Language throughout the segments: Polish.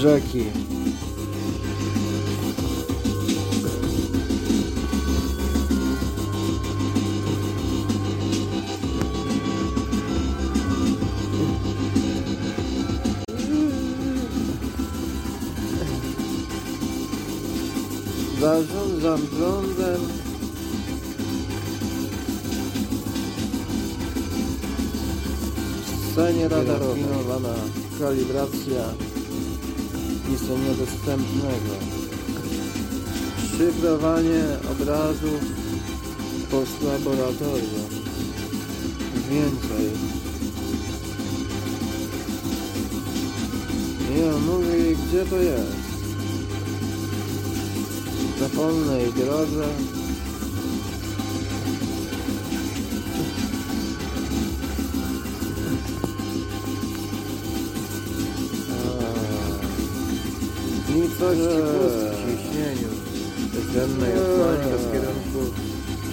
rzeki. Zarządzam prądem. W scenie radarowej. Kalibracja nic niedostępnego. Szyfrowanie obrazu post laboratorium. Więcej. Mówię jej, gdzie to jest. Na polnej drodze. Nicości pust w ciśnieniu. Bezdennej odsłanie bez kierunku.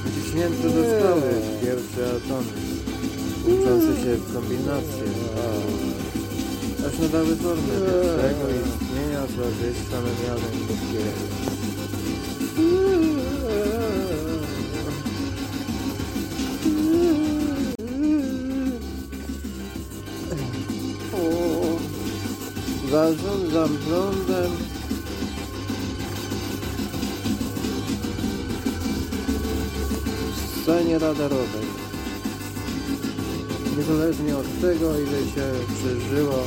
Wyciśnięte zostały pierwsze atomy. Łączące się w kombinację. Aż nadały formę pierwszego istnienia złożyska na miarę ludzkiego. Zarządzam prądem. W scenie radarowej. Niezależnie od tego, ile się przeżyło,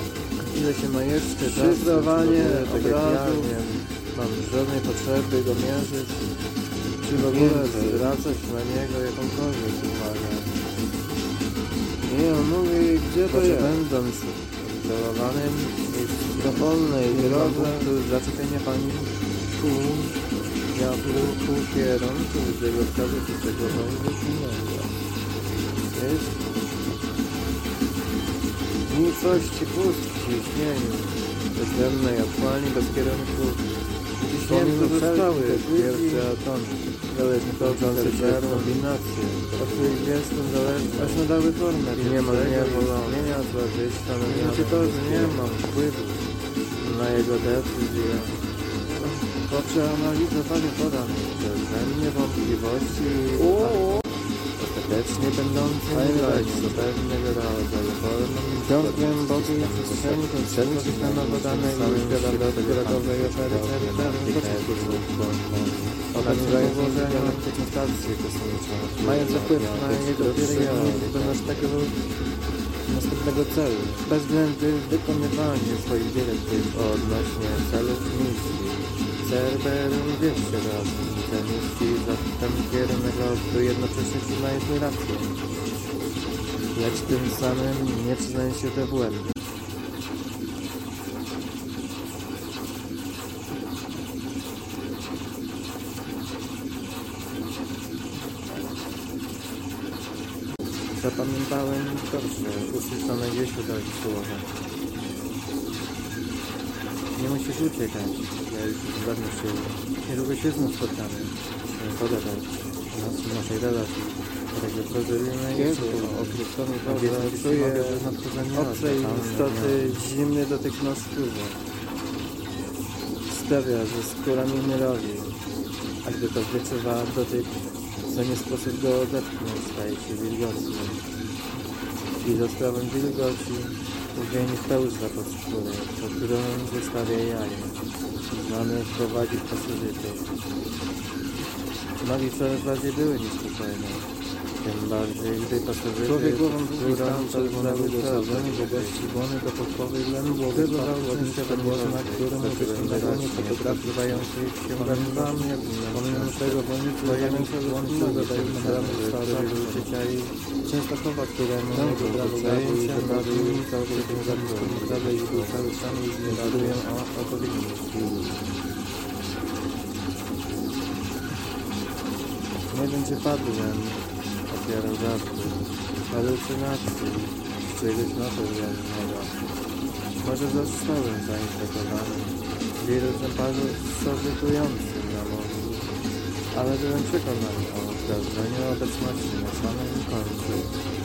ile się ma jeszcze w ogóle, tak obrazu. mam żadnej potrzeby go mierzyć, czy w ogóle zwracać na niego jakąkolwiek uwagę. Nie, on mówi, gdzie to Proszę, jest? będąc oddałowanym Do polnej drodze drodze. do zaczepienia pani ku wiatru ku kierunku, gdzie go wskaże czystego węgla silnego. Jest? Nicości pust w ciśnieniu, bezdennej otchłani bez kierunku, wyciśnięte zostały pierwsze atomy, toczące się w kombinacje, od których jestem zależny, aż nadały formę nie ma niewolenia, złożyska, no nie Znaczy to, że nie mam wpływu na jego decyzję. Poprzez analizę panie podam przeze mnie wątpliwości ostatecznie dać tekst. do pewnego rodzaju formą Ciągiem boku jest przestrzeni koncepcji na nowo danej liczbie dodatkowej ofery Organizają galaktyczne stacje kosmiczne, Mające wpływ na jego period. do naszego następnego celu. Bezwzględny wykonywanie swoich dyrektyw odnośnie celów misji. CRBR wie się raz te misji zatem kierunek to jednocześnie przyznaje swój rację. Lecz tym samym nie przyznaje się do błędu. Zapamiętałem dobrze usłyszane gdzieś udać słowa. Nie musisz uciekać. Ja już dawno się... Niedługo się znów spotkamy. Pogadać o nas, naszej relacji. Którego prozorujemy Jezu, określony Boże, czuję Obcej istoty zimny dotyk na skórze. Sprawia, że skóra mi nie robi. A gdy to wyczuwa dotyk, co nie sposób go odepchnąć, staje się wilgotny. I za sprawą wilgoci uwień pełza pod skórę, po którą wystawia jaja. Znany prowadzi pasożytów. Nogi coraz bardziej były niespokojne. Tym bardziej, pasożyty, Człowiek głową którą stan czerwonego czerwonego sadzenia bogości błony do podkowej lędło wydawał częściowe głosy, na którą wyciąganie fotografii zbywających się wędrami, pomimo tego wojny wojemy łączą zadają nagramy stare uczucia i Częstochowa, któremu nie wybrało zajęcia, na linii całkowicie zapisane i był cały sam i zniewolują o odpowiedności. Nie wiem, czy padłem ofiarą żartu, halucynacji, czegoś materialnego. Może zostałem zainfekowany wirusem pasożytującym na mózgu, ale byłem przekonany o wrażeniu obecności na samym końcu.